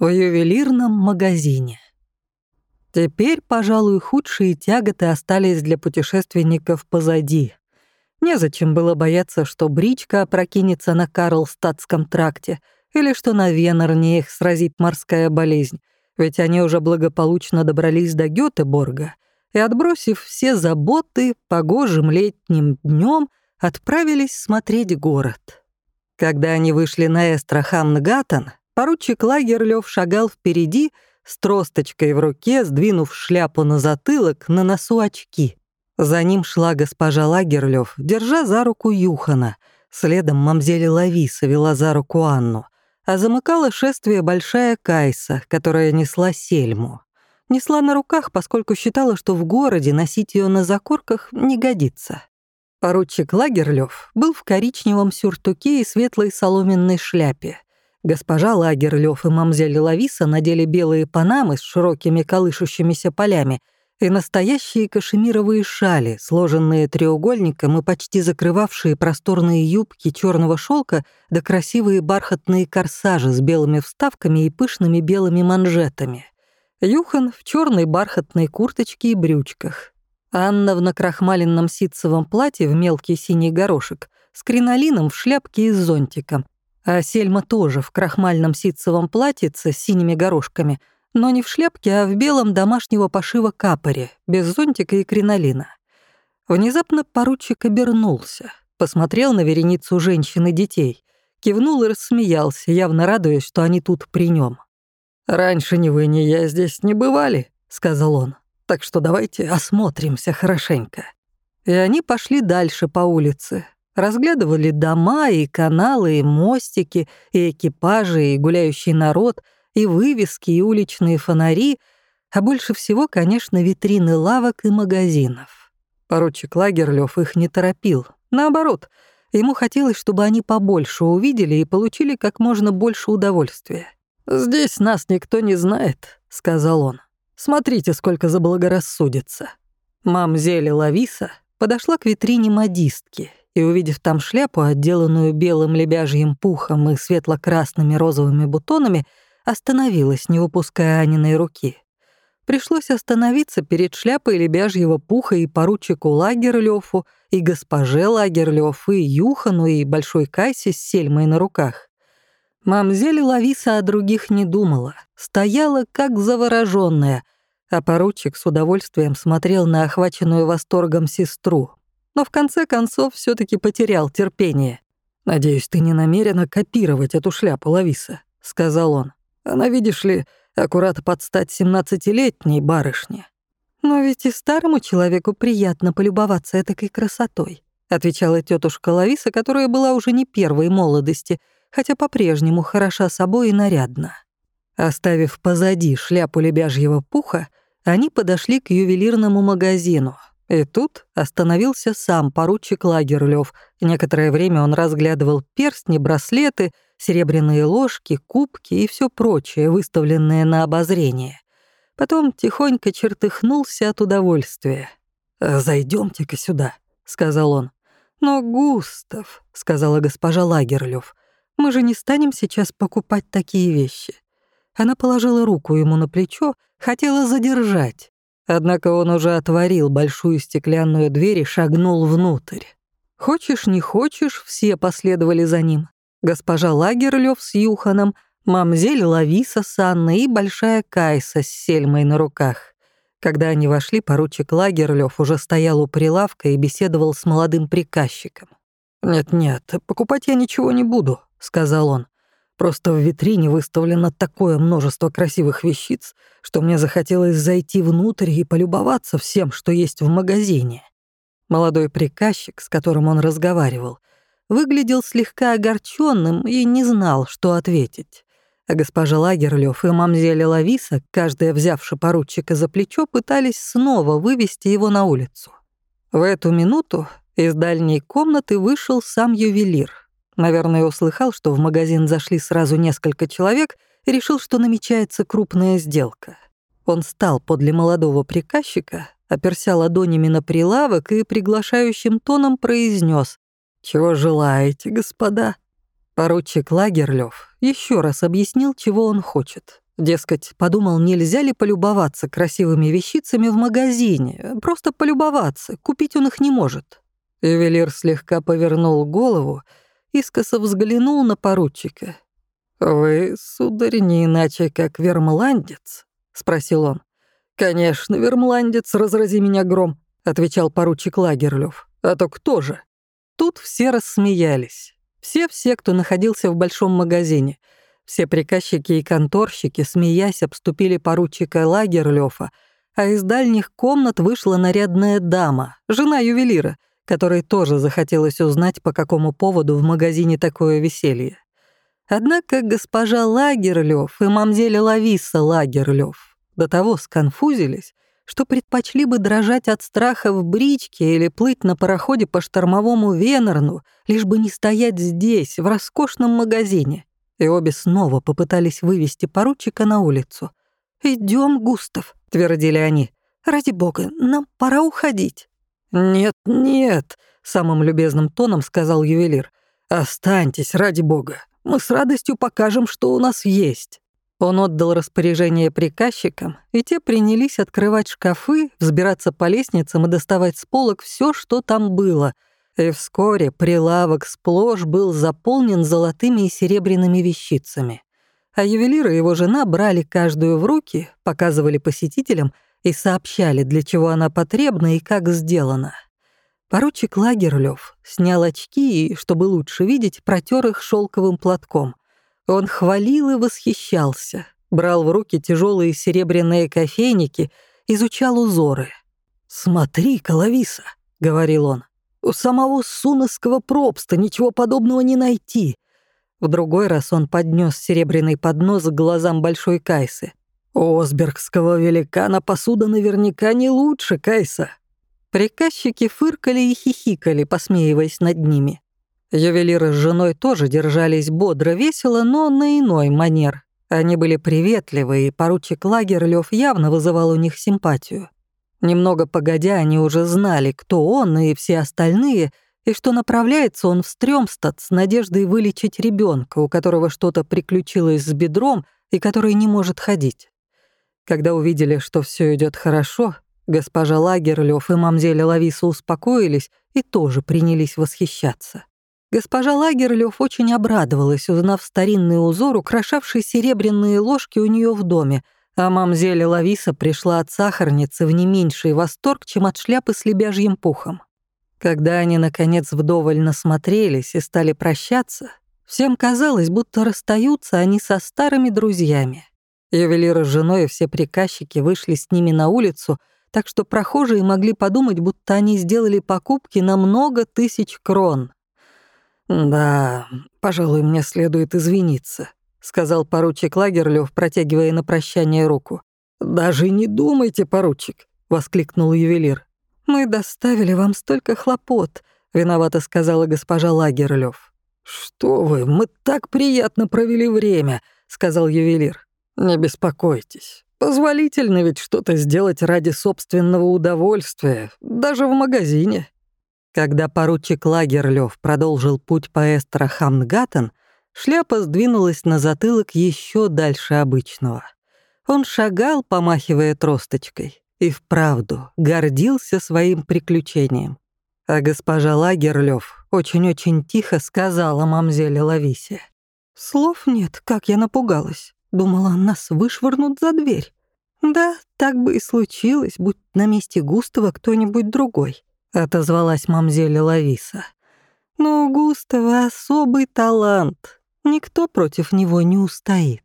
в ювелирном магазине. Теперь, пожалуй, худшие тяготы остались для путешественников позади. Незачем было бояться, что бричка опрокинется на Карлстадтском тракте или что на Венерне их сразит морская болезнь, ведь они уже благополучно добрались до Гётеборга и, отбросив все заботы, погожим летним днем отправились смотреть город. Когда они вышли на Эстрахамн-Гаттен, Поручик Лагерлёв шагал впереди с тросточкой в руке, сдвинув шляпу на затылок, на носу очки. За ним шла госпожа Лагерлёв, держа за руку Юхана. Следом мамзели Лависа вела за руку Анну. А замыкала шествие большая Кайса, которая несла сельму. Несла на руках, поскольку считала, что в городе носить ее на закорках не годится. Поручик Лагерлёв был в коричневом сюртуке и светлой соломенной шляпе. Госпожа Лагерлёв и мамзель Лависа надели белые панамы с широкими колышущимися полями и настоящие кашемировые шали, сложенные треугольником и почти закрывавшие просторные юбки черного шелка да красивые бархатные корсажи с белыми вставками и пышными белыми манжетами. Юхан в черной бархатной курточке и брючках. Анна в накрахмаленном ситцевом платье в мелкий синий горошек с кринолином в шляпке и зонтиком, а Сельма тоже в крахмальном ситцевом платьице с синими горошками, но не в шляпке, а в белом домашнего пошива капоре, без зонтика и кринолина. Внезапно поручик обернулся, посмотрел на вереницу женщин и детей, кивнул и рассмеялся, явно радуясь, что они тут при нем. «Раньше ни вы, ни я здесь не бывали», — сказал он, «так что давайте осмотримся хорошенько». И они пошли дальше по улице, разглядывали дома и каналы, и мостики, и экипажи, и гуляющий народ, и вывески, и уличные фонари, а больше всего, конечно, витрины лавок и магазинов. Поручик Лагерлёв их не торопил. Наоборот, ему хотелось, чтобы они побольше увидели и получили как можно больше удовольствия. «Здесь нас никто не знает», — сказал он. «Смотрите, сколько заблагорассудится». Мамзели Лависа подошла к витрине модистки и, увидев там шляпу, отделанную белым лебяжьим пухом и светло-красными розовыми бутонами, остановилась, не выпуская Аниной руки. Пришлось остановиться перед шляпой лебяжьего пуха и поручику Лагерлёфу, и госпоже Лагерлёф, и Юхану, и большой Кайсе с сельмой на руках. Мамзель Лависа о других не думала, стояла как заворожённая, а поручик с удовольствием смотрел на охваченную восторгом сестру, но в конце концов все таки потерял терпение. «Надеюсь, ты не намерена копировать эту шляпу, Лависа», — сказал он. «Она, видишь ли, аккурат под стать семнадцатилетней барышне». «Но ведь и старому человеку приятно полюбоваться этакой красотой», — отвечала тетушка Лависа, которая была уже не первой молодости, хотя по-прежнему хороша собой и нарядна. Оставив позади шляпу лебяжьего пуха, они подошли к ювелирному магазину — и тут остановился сам поручик Лагерлёв. Некоторое время он разглядывал перстни, браслеты, серебряные ложки, кубки и все прочее, выставленное на обозрение. Потом тихонько чертыхнулся от удовольствия. Зайдемте-ка сюда», — сказал он. «Но, Густав», — сказала госпожа Лагерлёв, «мы же не станем сейчас покупать такие вещи». Она положила руку ему на плечо, хотела задержать. Однако он уже отворил большую стеклянную дверь и шагнул внутрь. Хочешь, не хочешь, все последовали за ним. Госпожа Лагерлёв с Юханом, мамзель Лависа с Анной и большая Кайса с Сельмой на руках. Когда они вошли, поручик Лагерлёв уже стоял у прилавка и беседовал с молодым приказчиком. «Нет-нет, покупать я ничего не буду», — сказал он. Просто в витрине выставлено такое множество красивых вещиц, что мне захотелось зайти внутрь и полюбоваться всем, что есть в магазине. Молодой приказчик, с которым он разговаривал, выглядел слегка огорченным и не знал, что ответить. А госпожа Лагерлёв и мамзеля Лависа, каждая взявши поручика за плечо, пытались снова вывести его на улицу. В эту минуту из дальней комнаты вышел сам ювелир. Наверное, услыхал, что в магазин зашли сразу несколько человек и решил, что намечается крупная сделка. Он стал подле молодого приказчика, оперся ладонями на прилавок и приглашающим тоном произнес: «Чего желаете, господа?» Поручик Лагерлёв еще раз объяснил, чего он хочет. Дескать, подумал, нельзя ли полюбоваться красивыми вещицами в магазине, просто полюбоваться, купить он их не может. Ювелир слегка повернул голову, искоса взглянул на поручика. «Вы, сударь, не иначе как вермландец?» — спросил он. «Конечно, вермландец, разрази меня гром», — отвечал поручик Лагерлёв. «А то кто же?» Тут все рассмеялись. Все-все, кто находился в большом магазине. Все приказчики и конторщики, смеясь, обступили поручика Лагерлёфа, а из дальних комнат вышла нарядная дама, жена ювелира, которой тоже захотелось узнать, по какому поводу в магазине такое веселье. Однако госпожа Лагерлёв и мамзеля Лависа Лагерлёв до того сконфузились, что предпочли бы дрожать от страха в бричке или плыть на пароходе по штормовому Венерну, лишь бы не стоять здесь, в роскошном магазине. И обе снова попытались вывести поручика на улицу. Идем, Густав», — твердили они. «Ради бога, нам пора уходить». «Нет, нет», — самым любезным тоном сказал ювелир. «Останьтесь, ради бога. Мы с радостью покажем, что у нас есть». Он отдал распоряжение приказчикам, и те принялись открывать шкафы, взбираться по лестницам и доставать с полок все, что там было. И вскоре прилавок сплошь был заполнен золотыми и серебряными вещицами. А ювелир и его жена брали каждую в руки, показывали посетителям и сообщали, для чего она потребна и как сделана. Поручик Лагерлёв снял очки и, чтобы лучше видеть, протер их шелковым платком. Он хвалил и восхищался, брал в руки тяжелые серебряные кофейники, изучал узоры. «Смотри, Калависа», — говорил он, — «у самого суносского пропста ничего подобного не найти». В другой раз он поднес серебряный поднос к глазам большой Кайсы. «У Осбергского великана посуда наверняка не лучше, Кайса». Приказчики фыркали и хихикали, посмеиваясь над ними. Ювелиры с женой тоже держались бодро весело, но на иной манер. Они были приветливы, и поручик Лагерлёв явно вызывал у них симпатию. Немного погодя, они уже знали, кто он и все остальные, и что направляется он в Стрёмстад с надеждой вылечить ребенка, у которого что-то приключилось с бедром и который не может ходить. Когда увидели, что все идет хорошо, госпожа Лагерлёв и мамзеля Лависа успокоились и тоже принялись восхищаться. Госпожа Лагерлёв очень обрадовалась, узнав старинный узор, украшавший серебряные ложки у нее в доме, а мамзеля Лависа пришла от сахарницы в не меньший восторг, чем от шляпы с лебяжьим пухом. Когда они, наконец, вдоволь насмотрелись и стали прощаться, всем казалось, будто расстаются они со старыми друзьями. Ювелиры с женой и все приказчики вышли с ними на улицу, так что прохожие могли подумать, будто они сделали покупки на много тысяч крон. «Да, пожалуй, мне следует извиниться», — сказал поручик Лагерлёв, протягивая на прощание руку. «Даже не думайте, поручик», — воскликнул ювелир. «Мы доставили вам столько хлопот», — виновато сказала госпожа Лагерлёв. «Что вы, мы так приятно провели время», — сказал ювелир. «Не беспокойтесь. Позволительно ведь что-то сделать ради собственного удовольствия, даже в магазине». Когда поручик Лагерлёв продолжил путь по Эстрахамнгаттен, шляпа сдвинулась на затылок еще дальше обычного. Он шагал, помахивая тросточкой, и вправду гордился своим приключением. А госпожа Лагерлёв очень-очень тихо сказала мамзеле Лависе. «Слов нет, как я напугалась. Думала, нас вышвырнут за дверь. Да, так бы и случилось, будь на месте Густава кто-нибудь другой. — отозвалась мамзеля Лависа. «Но у Густава особый талант. Никто против него не устоит».